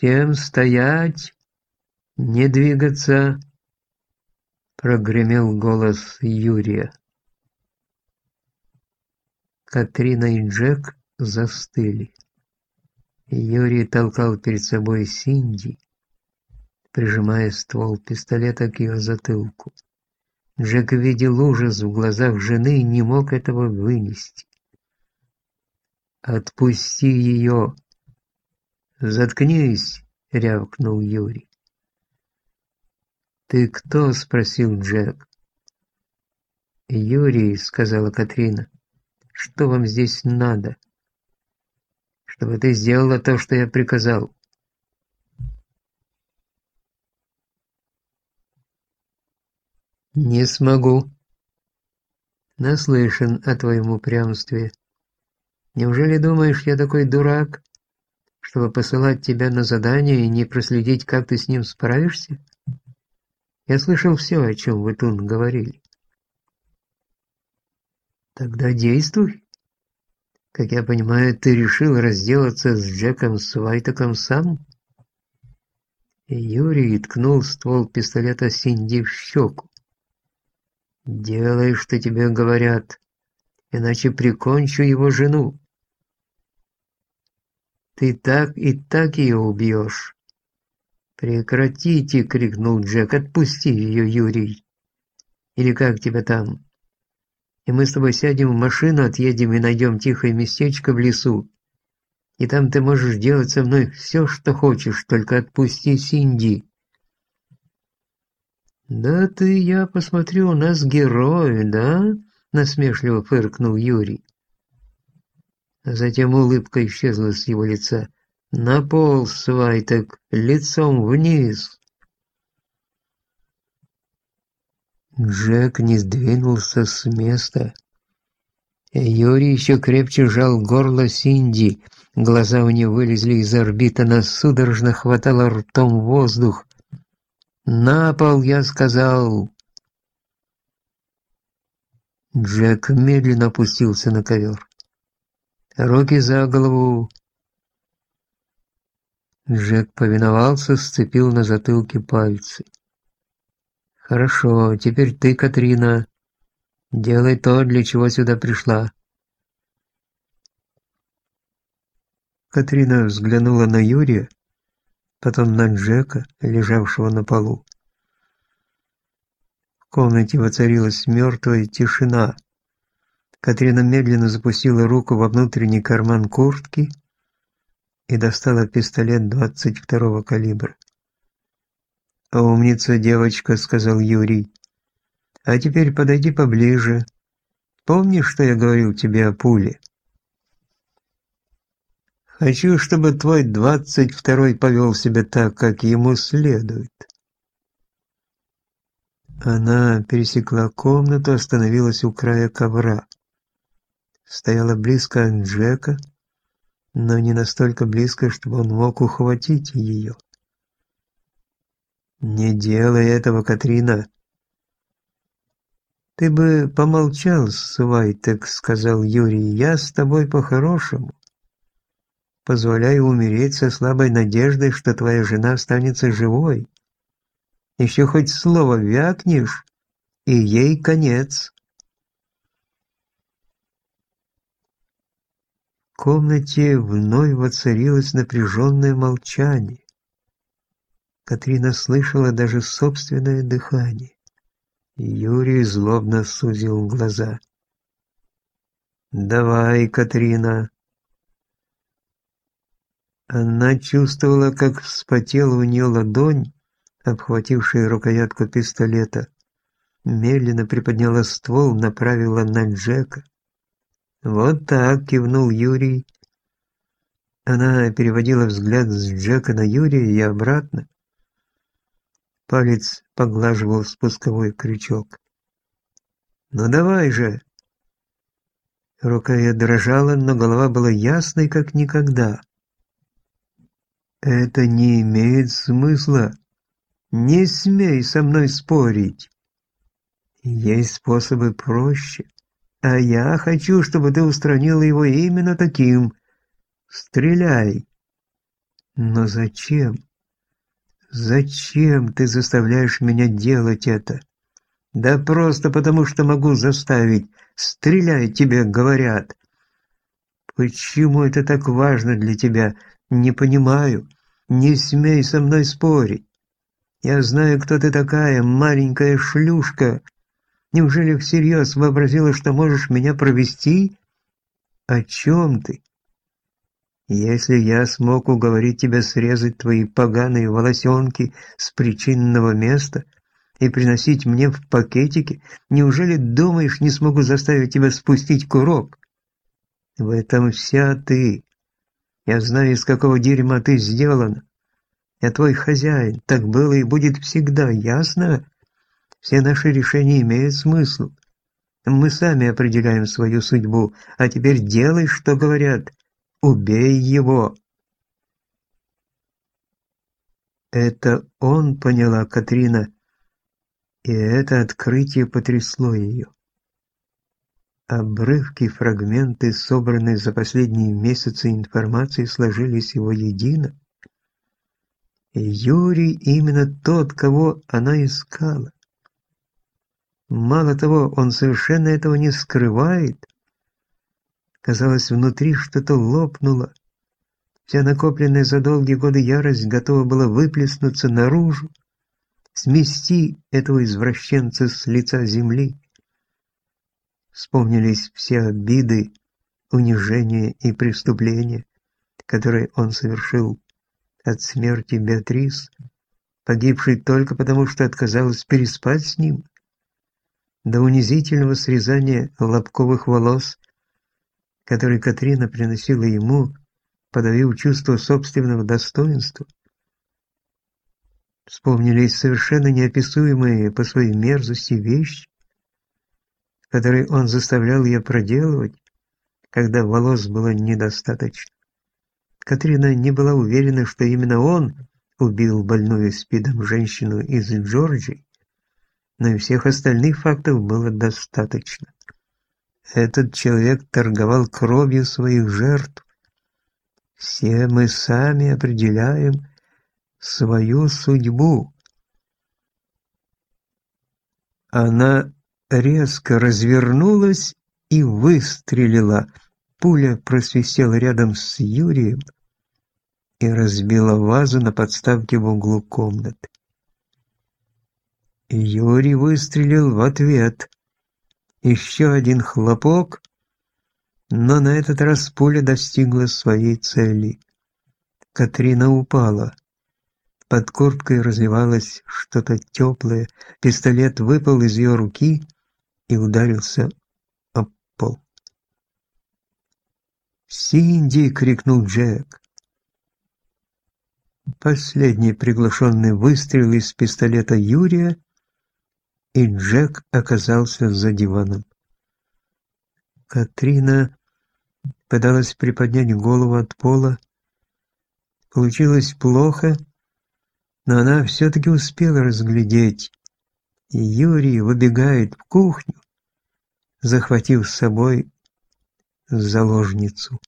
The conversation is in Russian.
«Всем стоять! Не двигаться!» Прогремел голос Юрия. Катрина и Джек застыли. Юрий толкал перед собой Синди, прижимая ствол пистолета к ее затылку. Джек видел ужас в глазах жены и не мог этого вынести. «Отпусти ее!» «Заткнись!» — рявкнул Юрий. «Ты кто?» — спросил Джек. «Юрий», — сказала Катрина, — «что вам здесь надо?» «Чтобы ты сделала то, что я приказал». «Не смогу». «Наслышан о твоем упрямстве. Неужели думаешь, я такой дурак, чтобы посылать тебя на задание и не проследить, как ты с ним справишься? Я слышал все, о чем вы тут говорили. Тогда действуй. Как я понимаю, ты решил разделаться с Джеком Свайтоком сам? И Юрий ткнул ствол пистолета Синди в щеку. «Делай, что тебе говорят, иначе прикончу его жену. Ты так и так ее убьешь. «Прекратите!» — крикнул Джек. «Отпусти ее, Юрий! Или как тебя там? И мы с тобой сядем в машину, отъедем и найдем тихое местечко в лесу. И там ты можешь делать со мной все, что хочешь, только отпусти Синди!» «Да ты, я посмотрю, у нас герой, да?» — насмешливо фыркнул Юрий. Затем улыбка исчезла с его лица. «На пол, Свайтек, лицом вниз!» Джек не сдвинулся с места. Юрий еще крепче сжал горло Синди. Глаза у нее вылезли из орбит, она судорожно хватала ртом воздух. «На пол!» — я сказал. Джек медленно опустился на ковер. Руки за голову. Джек повиновался, сцепил на затылке пальцы. «Хорошо, теперь ты, Катрина. Делай то, для чего сюда пришла». Катрина взглянула на Юрия, потом на Джека, лежавшего на полу. В комнате воцарилась мертвая тишина. Катрина медленно запустила руку во внутренний карман куртки и достала пистолет 22-го калибра. «Умница, девочка», — сказал Юрий. «А теперь подойди поближе. Помнишь, что я говорил тебе о пуле?» «Хочу, чтобы твой двадцать второй повел себя так, как ему следует». Она пересекла комнату, остановилась у края ковра стояла близко от Джека, но не настолько близко, чтобы он мог ухватить ее. «Не делай этого, Катрина!» «Ты бы помолчал, Свайтек», — сказал Юрий, — «я с тобой по-хорошему. Позволяю умереть со слабой надеждой, что твоя жена останется живой. Еще хоть слово вякнешь, и ей конец». Комнате вновь воцарилось напряженное молчание. Катрина слышала даже собственное дыхание. Юрий злобно сузил глаза. «Давай, Катрина!» Она чувствовала, как вспотела у нее ладонь, обхватившая рукоятку пистолета. Медленно приподняла ствол, направила на Джека. «Вот так», — кивнул Юрий. Она переводила взгляд с Джека на Юрия и обратно. Палец поглаживал спусковой крючок. «Ну давай же!» Рука ее дрожала, но голова была ясной, как никогда. «Это не имеет смысла. Не смей со мной спорить. Есть способы проще. А я хочу, чтобы ты устранил его именно таким. Стреляй. Но зачем? Зачем ты заставляешь меня делать это? Да просто потому, что могу заставить. Стреляй, тебе говорят. Почему это так важно для тебя? Не понимаю. Не смей со мной спорить. Я знаю, кто ты такая, маленькая шлюшка. Неужели всерьез вообразила, что можешь меня провести? О чем ты? Если я смог уговорить тебя срезать твои поганые волосенки с причинного места и приносить мне в пакетике, неужели думаешь, не смогу заставить тебя спустить курок? В этом вся ты. Я знаю, из какого дерьма ты сделан. Я твой хозяин, так было и будет всегда, ясно? Все наши решения имеют смысл. Мы сами определяем свою судьбу, а теперь делай, что говорят. Убей его. Это он поняла Катрина, и это открытие потрясло ее. Обрывки, фрагменты, собранные за последние месяцы информации, сложились его едино. Юрий именно тот, кого она искала. Мало того, он совершенно этого не скрывает. Казалось, внутри что-то лопнуло. Вся накопленная за долгие годы ярость готова была выплеснуться наружу, смести этого извращенца с лица земли. Вспомнились все обиды, унижения и преступления, которые он совершил от смерти Беатрис, погибшей только потому, что отказалась переспать с ним, до унизительного срезания лобковых волос, которые Катрина приносила ему, подавив чувство собственного достоинства. Вспомнились совершенно неописуемые по своей мерзости вещи, которые он заставлял ее проделывать, когда волос было недостаточно. Катрина не была уверена, что именно он убил больную спидом женщину из Джорджии, но и всех остальных фактов было достаточно. Этот человек торговал кровью своих жертв. Все мы сами определяем свою судьбу. Она резко развернулась и выстрелила. Пуля просвистела рядом с Юрием и разбила вазу на подставке в углу комнаты. Юрий выстрелил в ответ. Еще один хлопок, но на этот раз пуля достигла своей цели. Катрина упала. Под курткой разливалось что-то теплое. Пистолет выпал из ее руки и ударился об пол. «Синди!» — крикнул Джек. Последний приглушенный выстрел из пистолета Юрия и Джек оказался за диваном. Катрина пыталась приподнять голову от пола. Получилось плохо, но она все-таки успела разглядеть. Юрий выбегает в кухню, захватив с собой заложницу.